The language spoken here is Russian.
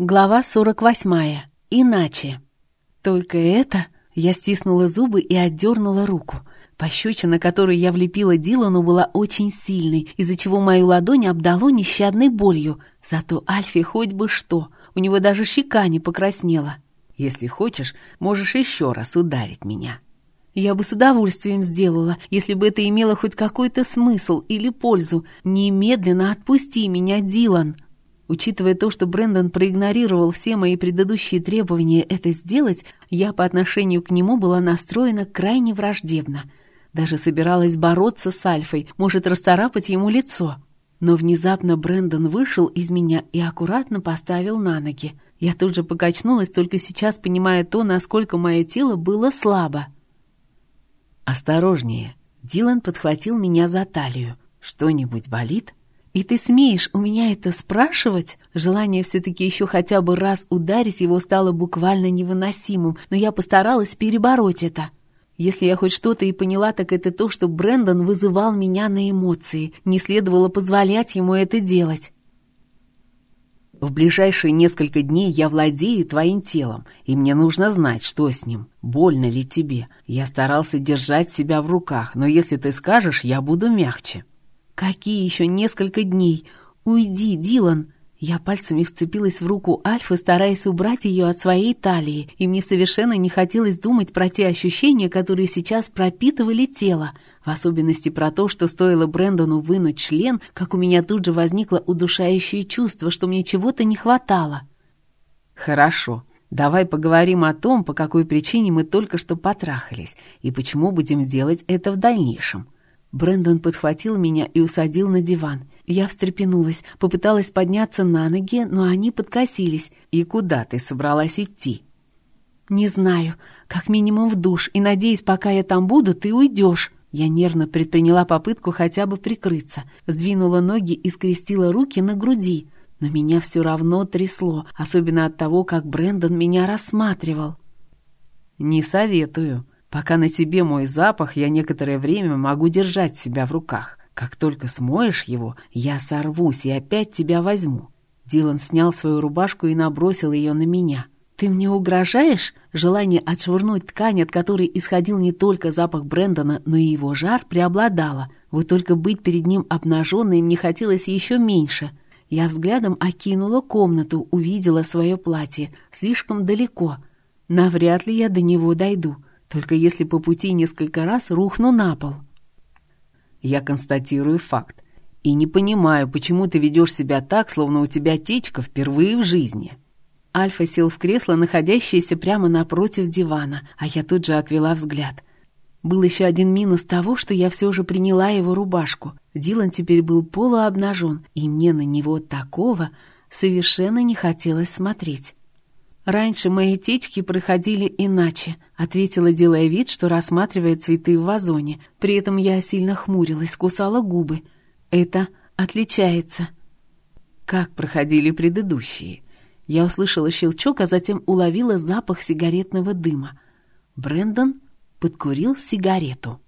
Глава 48. Иначе. Только это... Я стиснула зубы и отдернула руку. Пощечина, которую я влепила Дилану, была очень сильной, из-за чего мою ладонь обдало нещадной болью. Зато Альфе хоть бы что, у него даже щека не покраснела. «Если хочешь, можешь еще раз ударить меня». Я бы с удовольствием сделала, если бы это имело хоть какой-то смысл или пользу. Немедленно отпусти меня, Дилан. Учитывая то, что Брэндон проигнорировал все мои предыдущие требования это сделать, я по отношению к нему была настроена крайне враждебно. Даже собиралась бороться с Альфой, может расцарапать ему лицо. Но внезапно Брэндон вышел из меня и аккуратно поставил на ноги. Я тут же покачнулась, только сейчас понимая то, насколько мое тело было слабо. «Осторожнее!» Дилан подхватил меня за талию. «Что-нибудь болит?» «И ты смеешь у меня это спрашивать?» Желание все-таки еще хотя бы раз ударить его стало буквально невыносимым, но я постаралась перебороть это. Если я хоть что-то и поняла, так это то, что Брэндон вызывал меня на эмоции. Не следовало позволять ему это делать. В ближайшие несколько дней я владею твоим телом, и мне нужно знать, что с ним. Больно ли тебе? Я старался держать себя в руках, но если ты скажешь, я буду мягче. «Какие еще несколько дней? Уйди, Дилан!» Я пальцами вцепилась в руку Альфы, стараясь убрать ее от своей талии, и мне совершенно не хотелось думать про те ощущения, которые сейчас пропитывали тело, в особенности про то, что стоило Брэндону вынуть член, как у меня тут же возникло удушающее чувство, что мне чего-то не хватало. «Хорошо, давай поговорим о том, по какой причине мы только что потрахались, и почему будем делать это в дальнейшем», Брендон подхватил меня и усадил на диван. Я встрепенулась, попыталась подняться на ноги, но они подкосились. «И куда ты собралась идти?» «Не знаю. Как минимум в душ. И, надеюсь, пока я там буду, ты уйдешь». Я нервно предприняла попытку хотя бы прикрыться. Сдвинула ноги и скрестила руки на груди. Но меня все равно трясло, особенно от того, как Брендон меня рассматривал. «Не советую», Пока на тебе мой запах, я некоторое время могу держать себя в руках. Как только смоешь его, я сорвусь и опять тебя возьму». Дилан снял свою рубашку и набросил ее на меня. «Ты мне угрожаешь?» Желание отшвырнуть ткань, от которой исходил не только запах Брэндона, но и его жар, преобладало. Вот только быть перед ним обнаженной мне хотелось еще меньше. Я взглядом окинула комнату, увидела свое платье. Слишком далеко. Навряд ли я до него дойду только если по пути несколько раз рухну на пол. Я констатирую факт и не понимаю, почему ты ведешь себя так, словно у тебя течка впервые в жизни. Альфа сел в кресло, находящееся прямо напротив дивана, а я тут же отвела взгляд. Был еще один минус того, что я все же приняла его рубашку. Дилан теперь был полуобнажен, и мне на него такого совершенно не хотелось смотреть. «Раньше мои течки проходили иначе», — ответила, делая вид, что рассматривает цветы в вазоне. При этом я сильно хмурилась, кусала губы. «Это отличается». «Как проходили предыдущие?» Я услышала щелчок, а затем уловила запах сигаретного дыма. Брендон подкурил сигарету.